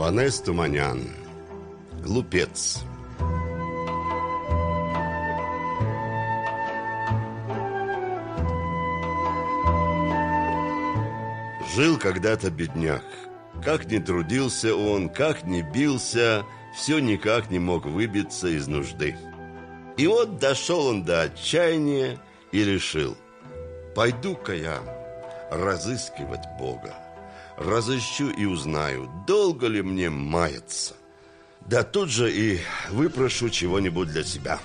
Аванес Туманян. Глупец. Жил когда-то бедняк. Как ни трудился он, как ни бился, все никак не мог выбиться из нужды. И вот дошел он до отчаяния и решил, пойду-ка я разыскивать Бога. Разыщу и узнаю, долго ли мне маяться. Да тут же и выпрошу чего-нибудь для себя.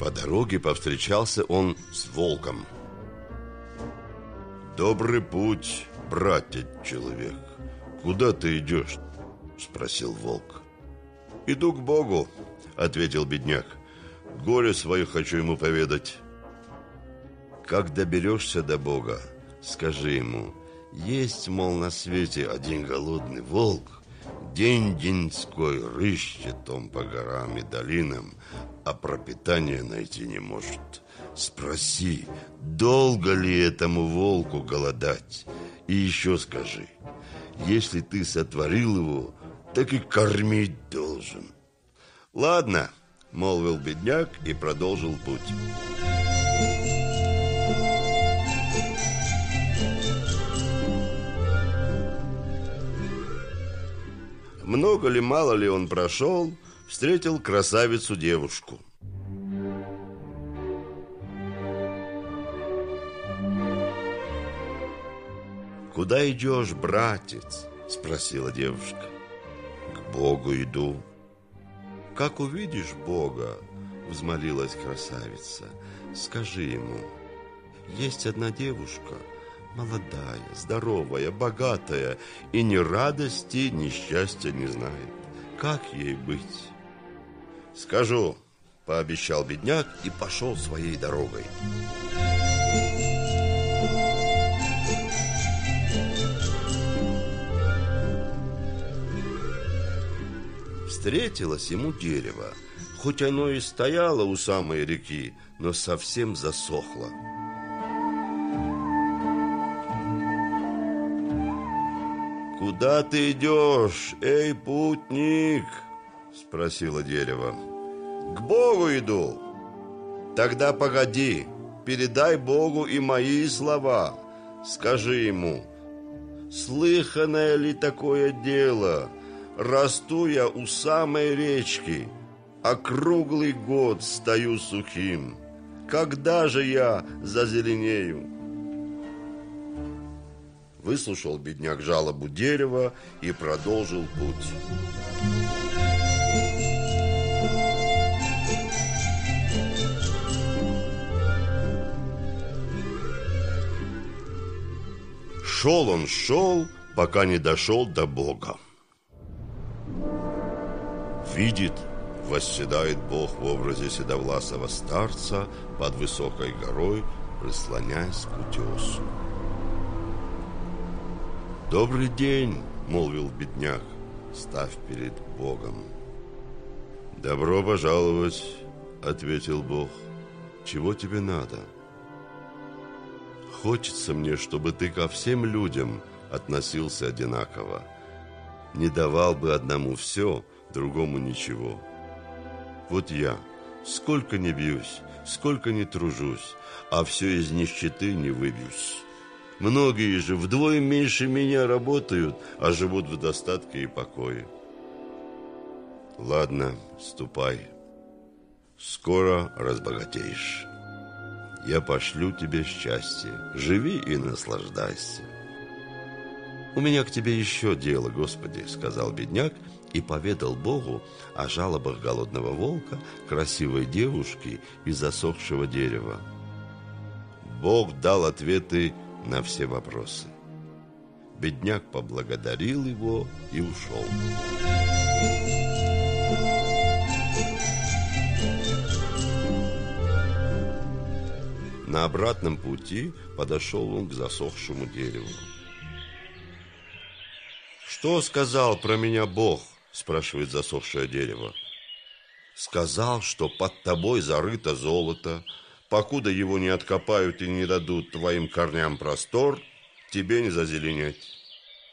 По дороге повстречался он с волком. «Добрый путь, братец человек. Куда ты идешь?» Спросил волк. «Иду к Богу», ответил бедняк. Горе свое хочу ему поведать. Как доберешься до Бога, скажи ему, есть, мол, на свете один голодный волк, День деньской рыщет он по горам и долинам, а пропитание найти не может. Спроси, долго ли этому волку голодать? И еще скажи, если ты сотворил его, так и кормить должен. Ладно, молвил бедняк и продолжил путь. Много ли, мало ли он прошел, встретил красавицу-девушку. «Куда идешь, братец?» – спросила девушка. «К Богу иду», как увидишь Бога, взмолилась красавица, скажи ему, есть одна девушка, молодая, здоровая, богатая, и ни радости, ни счастья не знает. Как ей быть? Скажу, пообещал бедняк и пошел своей дорогой. Встретилось ему дерево. Хоть оно и стояло у самой реки, но совсем засохло. «Куда ты идешь, эй, путник?» Спросило дерево. «К Богу иду». «Тогда погоди, передай Богу и мои слова. Скажи ему, слыханное ли такое дело?» Расту я у самой речки, а круглый год стою сухим. Когда же я зазеленею? Выслушал бедняк жалобу дерева и продолжил путь. Шел он, шел, пока не дошел до Бога. Видит, восседает Бог в образе седовласого старца под высокой горой, прислоняясь к утесу. «Добрый день!» — молвил бедняк, ставь перед Богом. «Добро пожаловать!» — ответил Бог. «Чего тебе надо?» «Хочется мне, чтобы ты ко всем людям относился одинаково. Не давал бы одному все, другому ничего. Вот я, сколько не бьюсь, сколько не тружусь, а все из нищеты не выбьюсь. Многие же вдвое меньше меня работают, а живут в достатке и покое. Ладно, ступай. Скоро разбогатеешь. Я пошлю тебе счастье. Живи и наслаждайся. «У меня к тебе еще дело, Господи», — сказал бедняк и поведал Богу о жалобах голодного волка, красивой девушки и засохшего дерева. Бог дал ответы на все вопросы. Бедняк поблагодарил его и ушел. На обратном пути подошел он к засохшему дереву. «Что сказал про меня Бог?» Спрашивает засохшее дерево. Сказал, что под тобой зарыто золото, Покуда его не откопают и не дадут твоим корням простор, тебе не зазеленеть.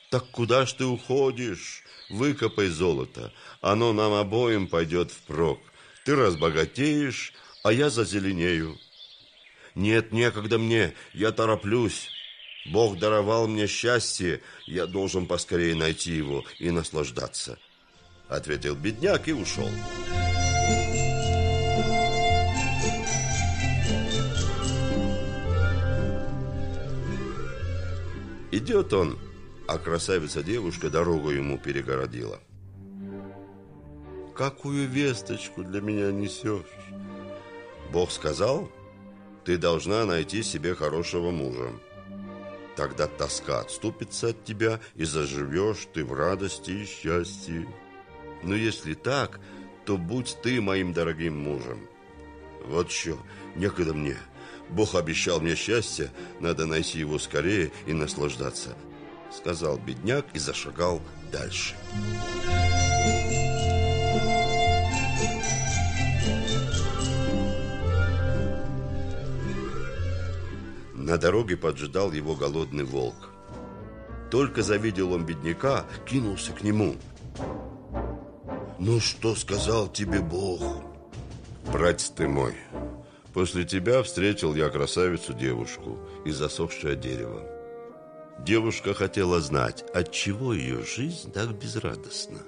Так куда ж ты уходишь? Выкопай золото, оно нам обоим пойдет впрок. Ты разбогатеешь, а я зазеленею. Нет, некогда мне, я тороплюсь. Бог даровал мне счастье, я должен поскорее найти его и наслаждаться. Ответил бедняк и ушел. Идет он, а красавица-девушка дорогу ему перегородила. Какую весточку для меня несешь? Бог сказал, ты должна найти себе хорошего мужа. Тогда тоска отступится от тебя, и заживешь ты в радости и счастье. Но если так, то будь ты моим дорогим мужем. Вот что, некогда мне. Бог обещал мне счастье, надо найти его скорее и наслаждаться. Сказал бедняк и зашагал дальше. На дороге поджидал его голодный волк. Только завидел он бедняка, кинулся к нему. «Ну, что сказал тебе Бог?» «Братец ты мой, после тебя встретил я красавицу-девушку из засохшего дерева. Девушка хотела знать, отчего ее жизнь так безрадостна,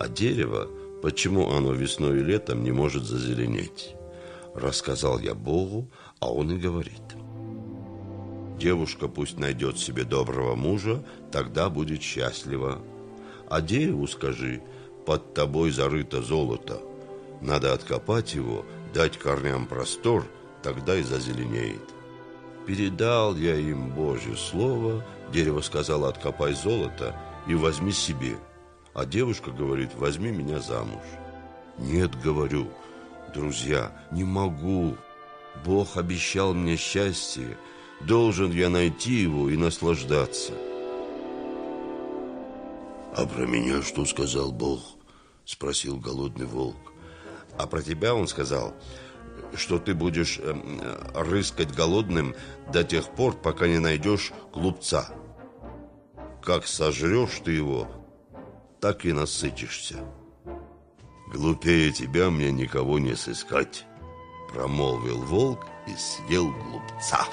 а дерево, почему оно весной и летом не может зазеленеть. Рассказал я Богу, а он и говорит – Девушка пусть найдет себе доброго мужа, тогда будет счастлива. А дереву скажи, под тобой зарыто золото. Надо откопать его, дать корням простор, тогда и зазеленеет. Передал я им Божье слово, дерево сказало, откопай золото и возьми себе. А девушка говорит, возьми меня замуж. Нет, говорю, друзья, не могу. Бог обещал мне счастье, Должен я найти его и наслаждаться. А про меня что сказал Бог? Спросил голодный волк. А про тебя он сказал, что ты будешь э, рыскать голодным до тех пор, пока не найдешь глупца. Как сожрешь ты его, так и насытишься. Глупее тебя мне никого не сыскать, промолвил волк и съел глупца.